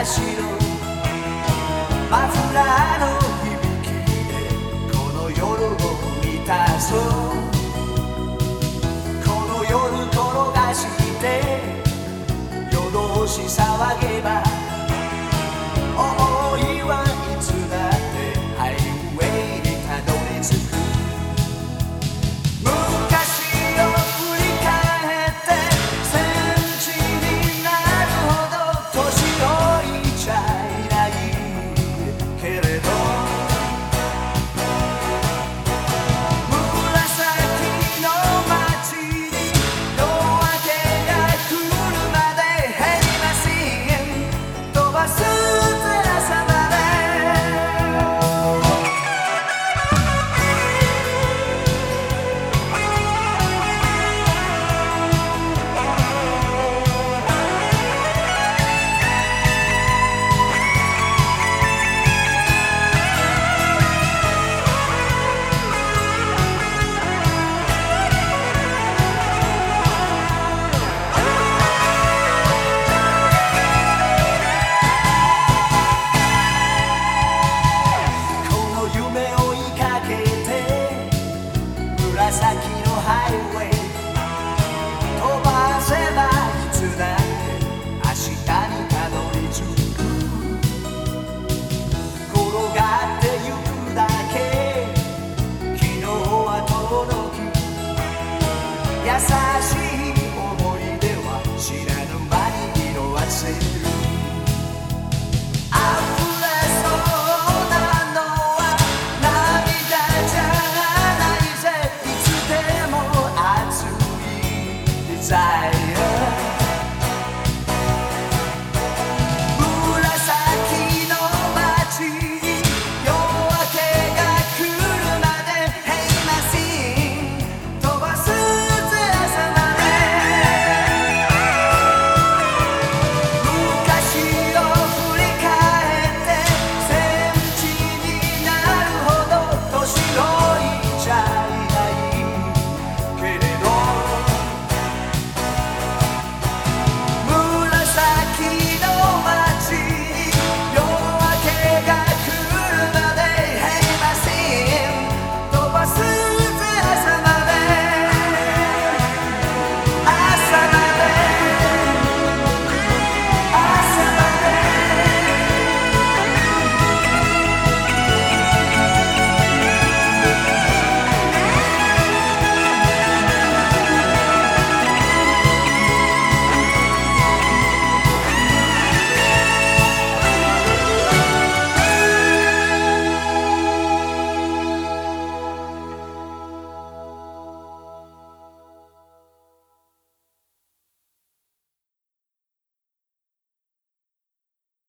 Ashiro e essas